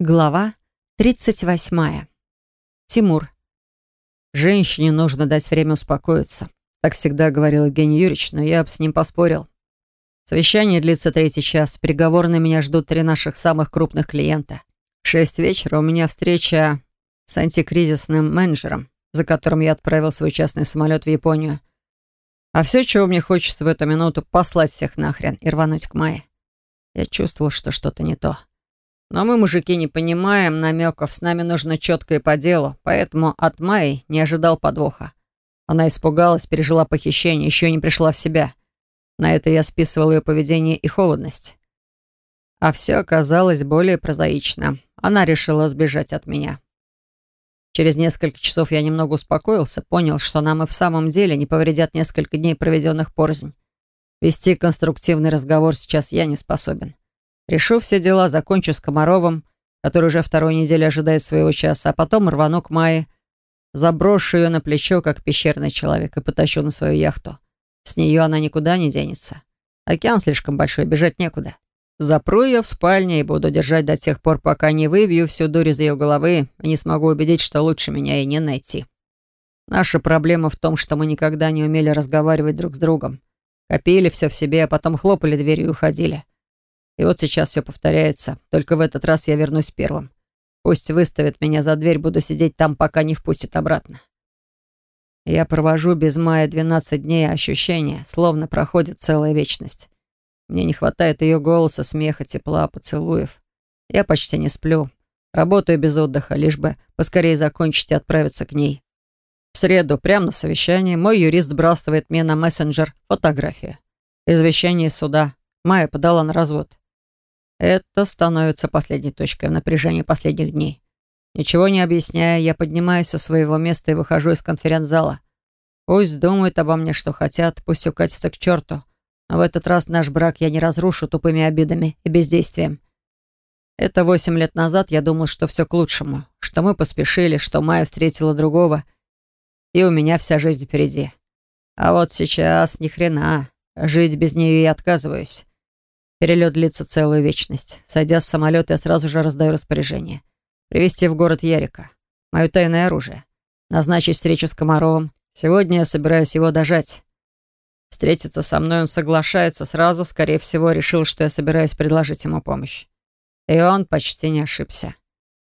Глава 38. Тимур. «Женщине нужно дать время успокоиться», — так всегда говорил Евгений Юрьевич, но я бы с ним поспорил. Совещание длится третий час, переговорные меня ждут три наших самых крупных клиента. В шесть вечера у меня встреча с антикризисным менеджером, за которым я отправил свой частный самолет в Японию. А все, чего мне хочется в эту минуту, послать всех нахрен и рвануть к Майе. Я чувствовал, что что-то не то. Но мы, мужики, не понимаем намеков, с нами нужно четко и по делу, поэтому от Майи не ожидал подвоха. Она испугалась, пережила похищение, еще не пришла в себя. На это я списывал ее поведение и холодность. А все оказалось более прозаично. Она решила сбежать от меня. Через несколько часов я немного успокоился, понял, что нам и в самом деле не повредят несколько дней, проведенных порознь. Вести конструктивный разговор сейчас я не способен. Решу все дела, закончу с Комаровым, который уже вторую неделю ожидает своего часа, а потом рвану к Майе, заброшу ее на плечо, как пещерный человек, и потащу на свою яхту. С нее она никуда не денется. Океан слишком большой, бежать некуда. Запру ее в спальне и буду держать до тех пор, пока не выбью всю дурь из ее головы и не смогу убедить, что лучше меня и не найти. Наша проблема в том, что мы никогда не умели разговаривать друг с другом. Копили все в себе, а потом хлопали дверью и уходили. И вот сейчас все повторяется, только в этот раз я вернусь первым. Пусть выставит меня за дверь, буду сидеть там, пока не впустит обратно. Я провожу без мая 12 дней, ощущения, словно проходит целая вечность. Мне не хватает ее голоса, смеха, тепла, поцелуев. Я почти не сплю. Работаю без отдыха, лишь бы поскорее закончить и отправиться к ней. В среду, прямо на совещании, мой юрист сбрасывает мне на мессенджер фотографию. Извещение суда. Майя подала на развод. Это становится последней точкой в напряжении последних дней. Ничего не объясняя, я поднимаюсь со своего места и выхожу из конференц-зала. Пусть думают обо мне, что хотят, пусть укатятся к черту. Но в этот раз наш брак я не разрушу тупыми обидами и бездействием. Это восемь лет назад я думал, что все к лучшему, что мы поспешили, что Майя встретила другого, и у меня вся жизнь впереди. А вот сейчас ни хрена, жить без нее я отказываюсь. Перелет длится целую вечность. Сойдя с самолета, я сразу же раздаю распоряжение. Привезти в город Ярика. Мое тайное оружие. Назначить встречу с Комаровым. Сегодня я собираюсь его дожать. Встретиться со мной он соглашается сразу. Скорее всего, решил, что я собираюсь предложить ему помощь. И он почти не ошибся.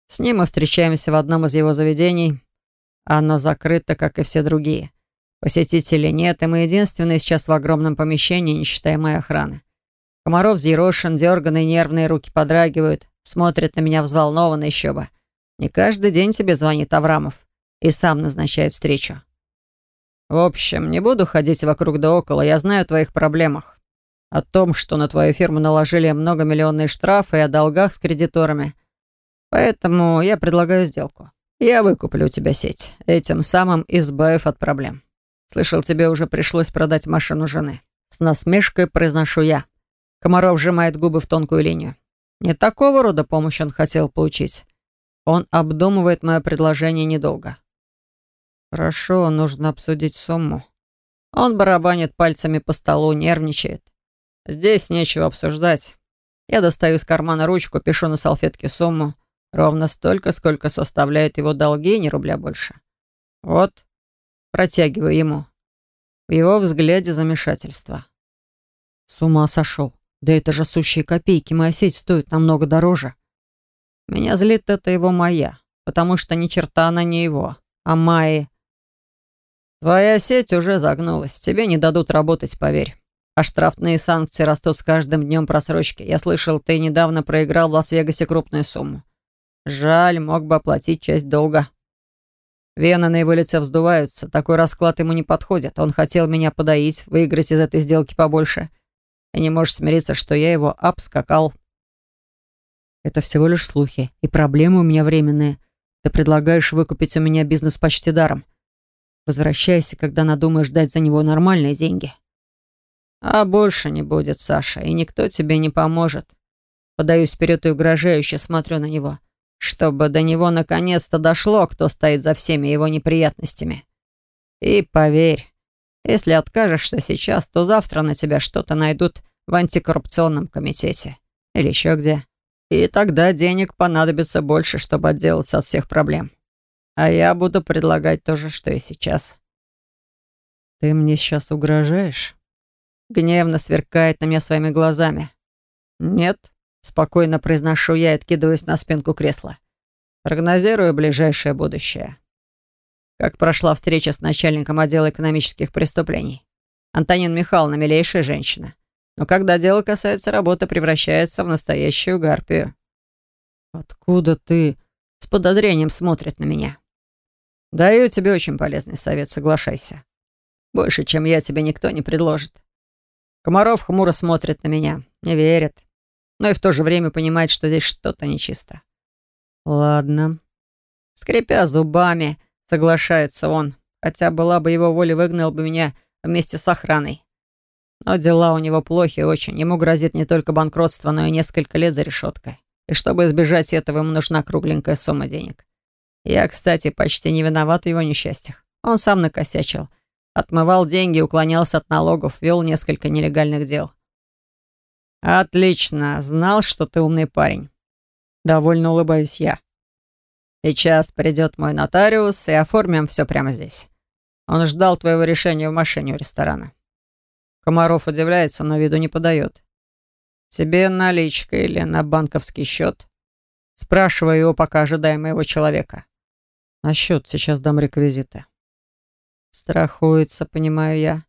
С ним мы встречаемся в одном из его заведений. Оно закрыто, как и все другие. Посетителей нет, и мы единственные сейчас в огромном помещении, не считая моей охраны. Комаров взъерошен, дерганный, нервные руки подрагивают, смотрит на меня взволнованно еще бы. Не каждый день тебе звонит Аврамов и сам назначает встречу. В общем, не буду ходить вокруг да около, я знаю о твоих проблемах. О том, что на твою фирму наложили многомиллионные штрафы и о долгах с кредиторами. Поэтому я предлагаю сделку. Я выкуплю у тебя сеть, этим самым избавив от проблем. Слышал, тебе уже пришлось продать машину жены. С насмешкой произношу я. Комаров сжимает губы в тонкую линию. Не такого рода помощь он хотел получить. Он обдумывает мое предложение недолго. Хорошо, нужно обсудить сумму. Он барабанит пальцами по столу, нервничает. Здесь нечего обсуждать. Я достаю из кармана ручку, пишу на салфетке сумму. Ровно столько, сколько составляют его долги, ни рубля больше. Вот, протягиваю ему. В его взгляде замешательство. С ума сошел. Да это же сущие копейки, моя сеть стоит намного дороже. Меня злит это его моя, потому что ни черта она не его, а Майи. Твоя сеть уже загнулась, тебе не дадут работать, поверь. А штрафные санкции растут с каждым днем просрочки. Я слышал, ты недавно проиграл в Лас-Вегасе крупную сумму. Жаль, мог бы оплатить часть долга. Вены на его лице вздуваются. Такой расклад ему не подходит. Он хотел меня подоить, выиграть из этой сделки побольше — и не можешь смириться, что я его обскакал. Это всего лишь слухи, и проблемы у меня временные. Ты предлагаешь выкупить у меня бизнес почти даром. Возвращайся, когда надумаешь дать за него нормальные деньги. А больше не будет, Саша, и никто тебе не поможет. Подаюсь вперед и угрожающе смотрю на него, чтобы до него наконец-то дошло, кто стоит за всеми его неприятностями. И поверь, если откажешься сейчас, то завтра на тебя что-то найдут в антикоррупционном комитете. Или еще где. И тогда денег понадобится больше, чтобы отделаться от всех проблем. А я буду предлагать то же, что и сейчас. Ты мне сейчас угрожаешь? Гневно сверкает на меня своими глазами. Нет, спокойно произношу я и откидываюсь на спинку кресла. Прогнозирую ближайшее будущее. Как прошла встреча с начальником отдела экономических преступлений. Антонин Михайловна милейшая женщина. Но когда дело касается работы, превращается в настоящую гарпию. «Откуда ты?» С подозрением смотрит на меня. «Даю тебе очень полезный совет, соглашайся. Больше, чем я, тебе никто не предложит». Комаров хмуро смотрит на меня, не верит, но и в то же время понимает, что здесь что-то нечисто. «Ладно». Скрипя зубами, соглашается он, хотя была бы его воля, выгнал бы меня вместе с охраной. Но дела у него плохи очень. Ему грозит не только банкротство, но и несколько лет за решеткой. И чтобы избежать этого, ему нужна кругленькая сумма денег. Я, кстати, почти не виноват в его несчастьях. Он сам накосячил. Отмывал деньги, уклонялся от налогов, вел несколько нелегальных дел. «Отлично. Знал, что ты умный парень». Довольно улыбаюсь я. «Сейчас придет мой нотариус, и оформим все прямо здесь. Он ждал твоего решения в машине у ресторана». Комаров удивляется, но виду не подает. «Тебе наличка или на банковский счет?» Спрашиваю его, пока ожидая моего человека. «На счет сейчас дам реквизиты». Страхуется, понимаю я.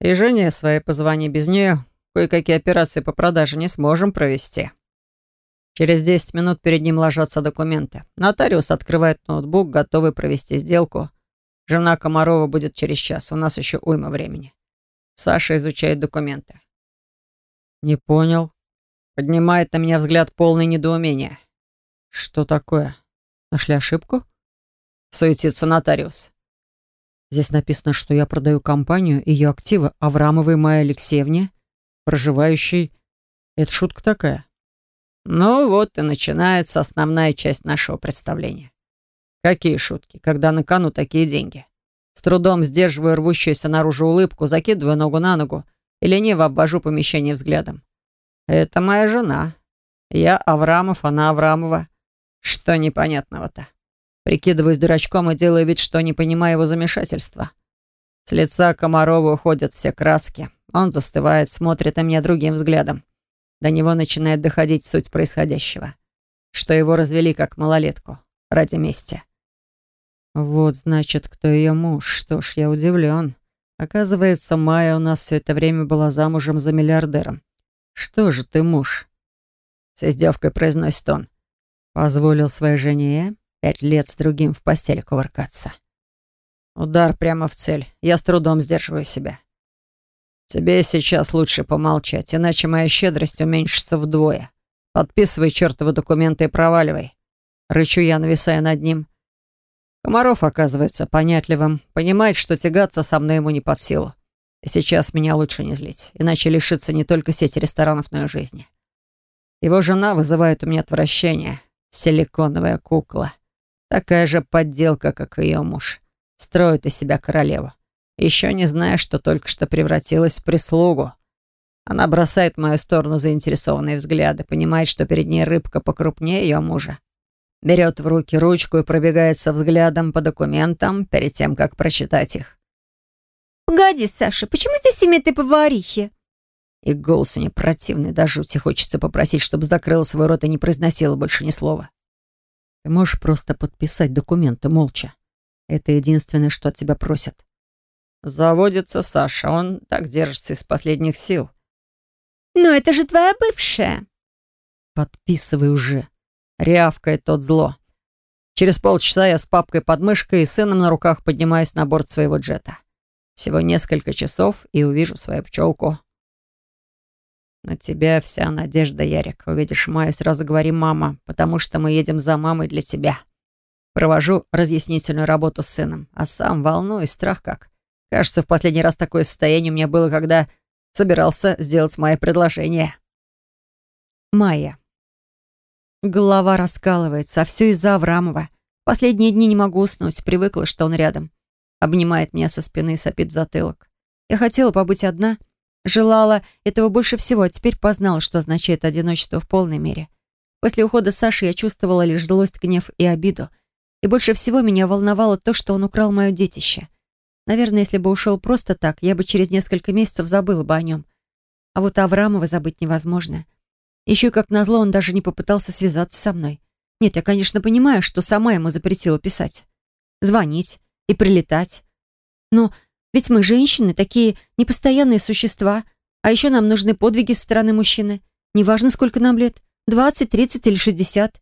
И жене своей позвони без нее. Кое-какие операции по продаже не сможем провести. Через 10 минут перед ним ложатся документы. Нотариус открывает ноутбук, готовый провести сделку. Жена Комарова будет через час. У нас еще уйма времени. Саша изучает документы. «Не понял». Поднимает на меня взгляд полный недоумения. «Что такое? Нашли ошибку?» Суетится нотариус. Здесь написано, что я продаю компанию и ее активы Аврамовой Майе Алексеевне, проживающей... Это шутка такая. Ну вот и начинается основная часть нашего представления. Какие шутки, когда на кону такие деньги? С трудом сдерживаю рвущуюся наружу улыбку, закидываю ногу на ногу и лениво обвожу помещение взглядом. Это моя жена. Я Аврамов, она Аврамова. Что непонятного-то? Прикидываюсь дурачком и делаю вид, что не понимаю его замешательства. С лица Комарова уходят все краски. Он застывает, смотрит на меня другим взглядом. До него начинает доходить суть происходящего. Что его развели как малолетку. Ради мести. Вот, значит, кто ее муж. Что ж, я удивлен. Оказывается, Майя у нас все это время была замужем за миллиардером. Что же ты муж? С издевкой произносит он. Позволил своей жене пять лет с другим в постели кувыркаться. Удар прямо в цель. Я с трудом сдерживаю себя. Тебе сейчас лучше помолчать, иначе моя щедрость уменьшится вдвое. Подписывай чертовы документы и проваливай. Рычу я, нависая над ним. Комаров оказывается понятливым, понимает, что тягаться со мной ему не под силу. И сейчас меня лучше не злить, иначе лишиться не только сети ресторанов, но и жизни. Его жена вызывает у меня отвращение. Силиконовая кукла. Такая же подделка, как и ее муж. Строит из себя королеву. Еще не зная, что только что превратилась в прислугу. Она бросает в мою сторону заинтересованные взгляды, понимает, что перед ней рыбка покрупнее ее мужа. Берет в руки ручку и пробегается взглядом по документам перед тем, как прочитать их. «Погоди, Саша, почему здесь имя этой поварихи?» И голос у нее противный, до жути хочется попросить, чтобы закрыла свой рот и не произносила больше ни слова. Ты можешь просто подписать документы молча. Это единственное, что от тебя просят. Заводится Саша, он так держится из последних сил. «Но это же твоя бывшая!» «Подписывай уже!» Рявкает тот зло. Через полчаса я с папкой под мышкой и сыном на руках поднимаюсь на борт своего джета. Всего несколько часов и увижу свою пчелку. На тебя вся надежда, Ярик. Увидишь Майю, сразу говори «мама», потому что мы едем за мамой для тебя. Провожу разъяснительную работу с сыном, а сам волнуюсь, страх как. Кажется, в последний раз такое состояние у меня было, когда собирался сделать мое предложение. Майя. Голова раскалывается, а все из-за Аврамова. Последние дни не могу уснуть, привыкла, что он рядом. Обнимает меня со спины и сопит в затылок. Я хотела побыть одна, желала этого больше всего, а теперь познала, что означает одиночество в полной мере. После ухода Саши я чувствовала лишь злость, гнев и обиду. И больше всего меня волновало то, что он украл мое детище. Наверное, если бы ушел просто так, я бы через несколько месяцев забыла бы о нем. А вот Аврамова забыть невозможно. Еще как назло он даже не попытался связаться со мной. Нет, я, конечно, понимаю, что сама ему запретила писать. Звонить и прилетать. Но ведь мы женщины, такие непостоянные существа, а еще нам нужны подвиги со стороны мужчины. Неважно, сколько нам лет, 20, 30 или 60.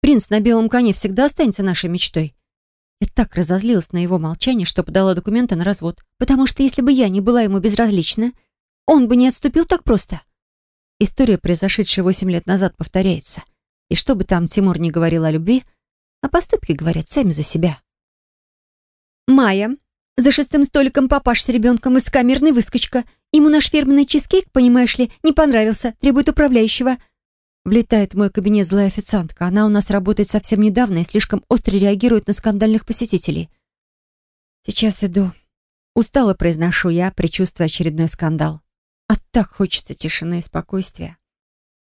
Принц на белом коне всегда останется нашей мечтой. Я так разозлилась на его молчание, что подала документы на развод. Потому что если бы я не была ему безразлична, он бы не отступил так просто. История, произошедшая восемь лет назад, повторяется. И что бы там Тимур не говорил о любви, а поступки говорят сами за себя. Майя. За шестым столиком папаш с ребенком из камерной выскочка. Ему наш фирменный чизкейк, понимаешь ли, не понравился, требует управляющего. Влетает в мой кабинет злая официантка. Она у нас работает совсем недавно и слишком остро реагирует на скандальных посетителей. Сейчас иду. Устало произношу я, предчувствуя очередной скандал. А так хочется тишины и спокойствия.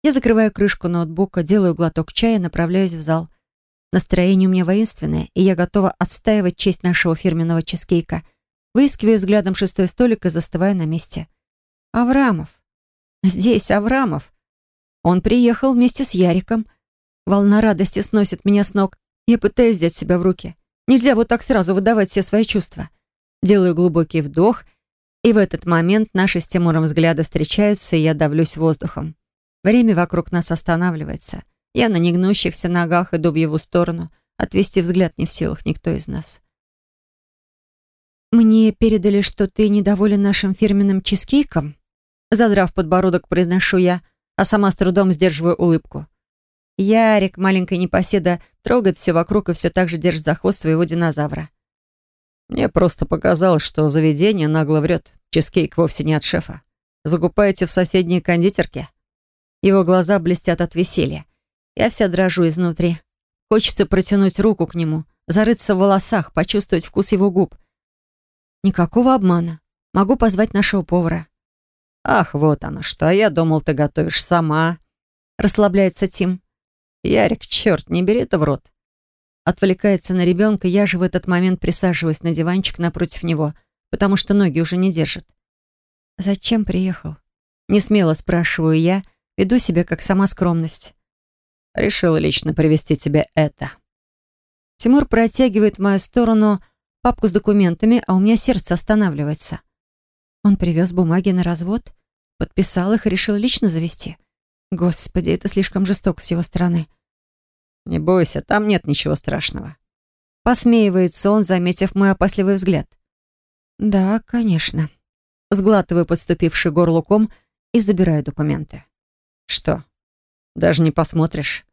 Я закрываю крышку ноутбука, делаю глоток чая, направляюсь в зал. Настроение у меня воинственное, и я готова отстаивать честь нашего фирменного чизкейка. Выискиваю взглядом шестой столик и застываю на месте. Аврамов. Здесь Аврамов. Он приехал вместе с Яриком. Волна радости сносит меня с ног. Я пытаюсь взять себя в руки. Нельзя вот так сразу выдавать все свои чувства. Делаю глубокий вдох, и в этот момент наши с Тимуром взгляды встречаются, и я давлюсь воздухом. Время вокруг нас останавливается. Я на негнущихся ногах иду в его сторону. Отвести взгляд не в силах никто из нас. «Мне передали, что ты недоволен нашим фирменным чизкейком?» Задрав подбородок, произношу я — а сама с трудом сдерживаю улыбку. Ярик, маленькая непоседа, трогает все вокруг и все так же держит за хвост своего динозавра. Мне просто показалось, что заведение нагло врет. Чизкейк вовсе не от шефа. Закупаете в соседней кондитерке? Его глаза блестят от веселья. Я вся дрожу изнутри. Хочется протянуть руку к нему, зарыться в волосах, почувствовать вкус его губ. Никакого обмана. Могу позвать нашего повара. «Ах, вот оно что, я думал, ты готовишь сама», — расслабляется Тим. «Ярик, черт, не бери это в рот». Отвлекается на ребенка, я же в этот момент присаживаюсь на диванчик напротив него, потому что ноги уже не держат. «Зачем приехал?» Не смело спрашиваю я, веду себя как сама скромность. «Решила лично привести тебе это». Тимур протягивает в мою сторону папку с документами, а у меня сердце останавливается. Он привез бумаги на развод, подписал их и решил лично завести. Господи, это слишком жестоко с его стороны. «Не бойся, там нет ничего страшного». Посмеивается он, заметив мой опасливый взгляд. «Да, конечно». Сглатываю подступивший горлуком и забираю документы. «Что? Даже не посмотришь?»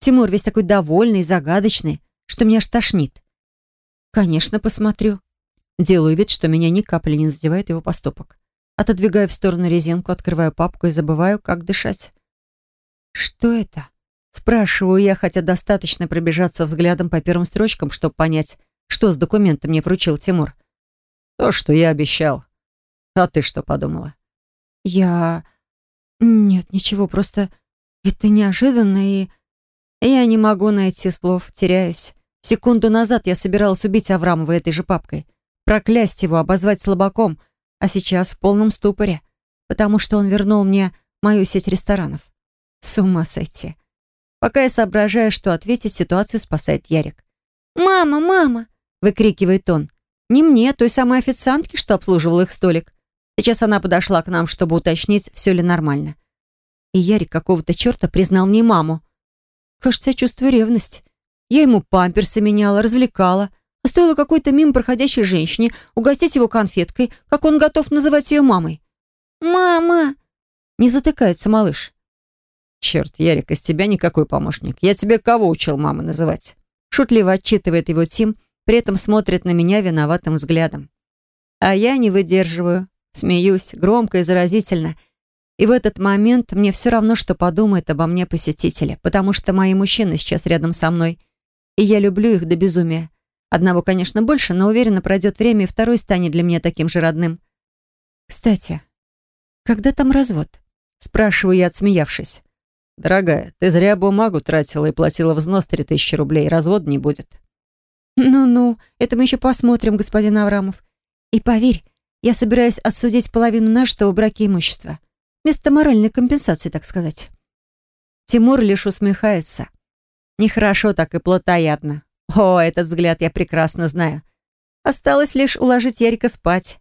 Тимур весь такой довольный и загадочный, что меня аж тошнит. «Конечно, посмотрю». Делаю вид, что меня ни капли не задевает его поступок. Отодвигаю в сторону резинку, открываю папку и забываю, как дышать. «Что это?» Спрашиваю я, хотя достаточно пробежаться взглядом по первым строчкам, чтобы понять, что с документом мне вручил Тимур. «То, что я обещал. А ты что подумала?» «Я... Нет, ничего, просто это неожиданно и...» Я не могу найти слов, теряюсь. Секунду назад я собиралась убить Аврамова этой же папкой проклясть его, обозвать слабаком, а сейчас в полном ступоре, потому что он вернул мне мою сеть ресторанов. С ума сойти. Пока я соображаю, что ответить, ситуацию спасает Ярик. «Мама, мама!» — выкрикивает он. Не мне, той самой официантке, что обслуживал их столик. Сейчас она подошла к нам, чтобы уточнить, все ли нормально. И Ярик какого-то черта признал мне маму. Кажется, я чувствую ревность. Я ему памперсы меняла, развлекала, Стоило какой-то мимо проходящей женщине угостить его конфеткой, как он готов называть ее мамой. «Мама!» Не затыкается малыш. «Черт, Ярик, из тебя никакой помощник. Я тебе кого учил мамы называть?» Шутливо отчитывает его Тим, при этом смотрит на меня виноватым взглядом. А я не выдерживаю, смеюсь, громко и заразительно. И в этот момент мне все равно, что подумает обо мне посетители, потому что мои мужчины сейчас рядом со мной, и я люблю их до безумия. Одного, конечно, больше, но уверенно пройдет время, и второй станет для меня таким же родным. Кстати, когда там развод? Спрашиваю я, отсмеявшись. «Дорогая, ты зря бумагу тратила и платила взнос три тысячи рублей. Развод не будет». «Ну-ну, это мы еще посмотрим, господин Аврамов. И поверь, я собираюсь отсудить половину нашего браке имущества. Вместо моральной компенсации, так сказать». Тимур лишь усмехается. Нехорошо так и плотоядно. О, этот взгляд я прекрасно знаю. Осталось лишь уложить Ярика спать.